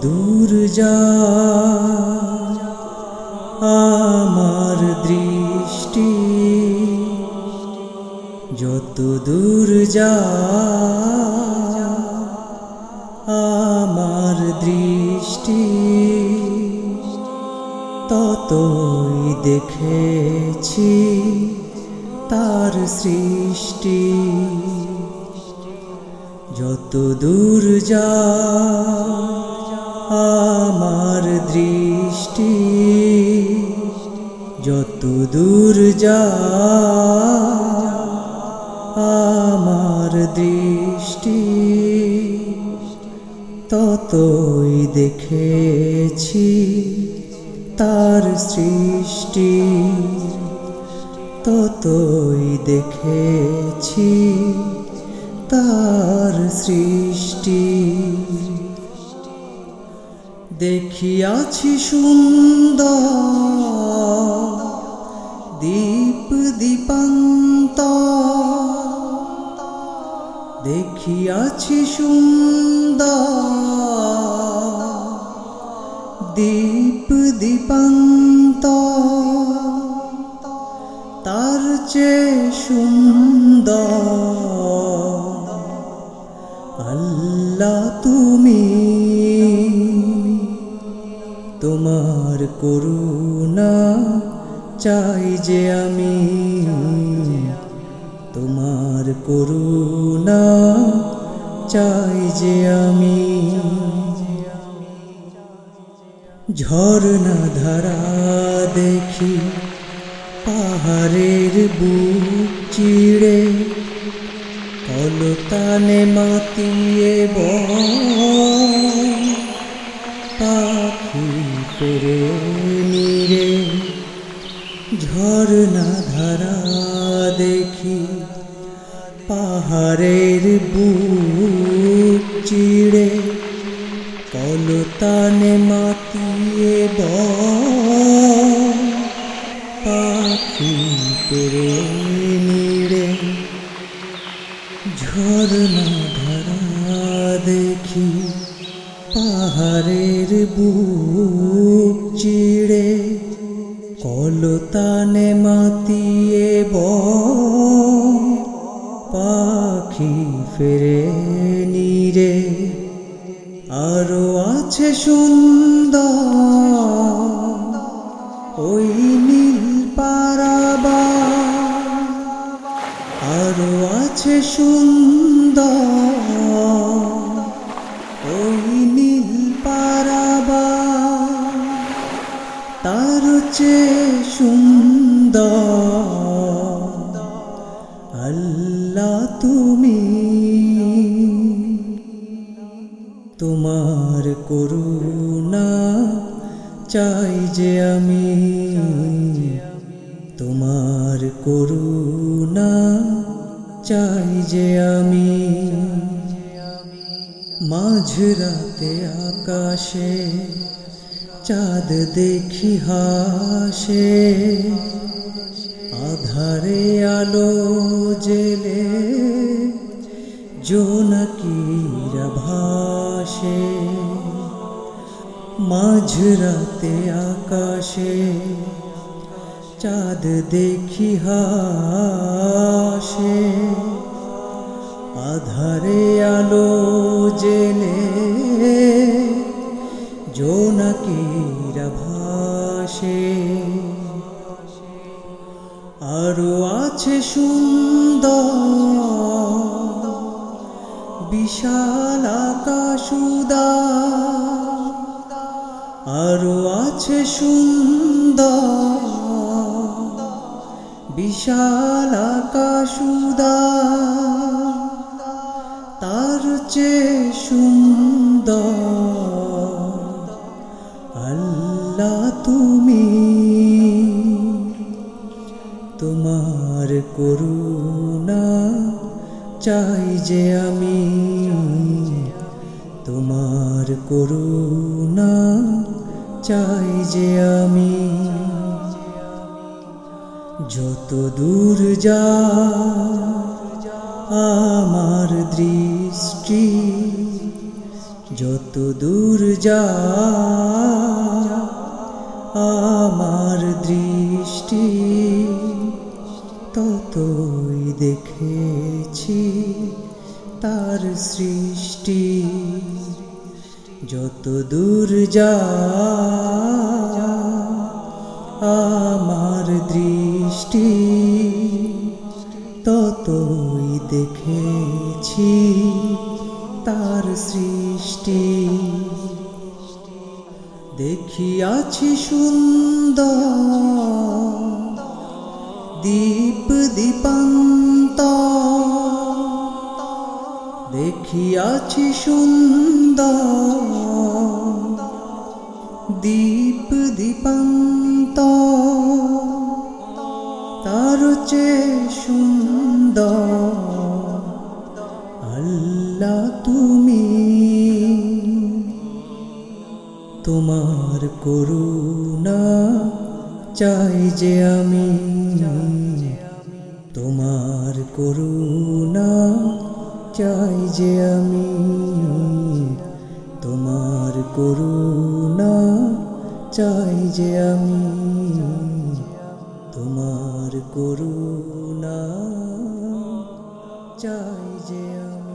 দূর যা আমার দৃষ্টি যত দূর যা আমার দৃষ্টি ততই দেখেছি তার সৃষ্টি। যত দূর যা দৃষ্টি যত দূর যা আমার দৃষ্টি ততই দেখেছি তার সৃষ্টি ততই দেখেছি তার সৃষ্টি। দেখিয়াছি সুন্দর দীপ দীপান্ত দেখিয়াছি সুন্দর দীপ দীপান্ত তার চেয়ে সুন্দর। আল্লাহ তুমি তোমার করুণা চাই যে আমি। তোমার করুণা চাই যে আমি। ঝর্ণা ধারা দেখি পাহাড়ের বুক চিড়ে, কলতানে মাতিয়ে পেরে নিরে ঝর্ণা ধারা দেখি পাহাড়ের বুক চিড়ে, কলতানে মাতিয়ে পাখি পেরে নিড়ে ঝর্ণা ধারা দেখি পাহাড়ের বুক চিড়ে, কলতানে মাতিয়ে পাখি ফেরে নিরে। আরও আছে সুন্দর ওই নীল পারাবা আরও আছে সুন্দর চেয়ে সুন্দর। আল্লাহ তুমি। তোমার করুণা চাই যে আমি। তোমার করুণা চাই যে আমি। মাঝরাতে আকাশে চাঁদ দেখি হাসে, আধারে আলো জেলে, জোনাকিরা ভাসে, মাঝরাতে আকাশে, চাঁদ দেখি হাসে, আধারে আলো জেলে জোনাকিরা ভাসে আরও আছে সুন্দর, বিশাল আকাশুদা আরও আছে সুন্দর, বিশাল আকাশুদা তার চেয়ে সুন্দর তোমার করুণা চাই যে আমি তোমার করুণা চাই যে আমি যত দূর যা আমার দৃষ্টি, যত দূর যা আমার দৃষ্টি ততই দেখেছি তার সৃষ্টি, যত দূর যা আমার দৃষ্টি, ততই দেখেছি তার সৃষ্টি। দেখিয়াছি সুন্দর দীপ দীপান্ত। দেখিয়াছি সুন্দর দীপ দীপান্ত। তার চেয়ে সুন্দর আল্লাহ তুমি। তোমার করুণা চাই যে আমি তোমার করুণা, চাই যে আমি তোমার করুণা, চাই যে আমি তোমার করুণা, চাই যে আমি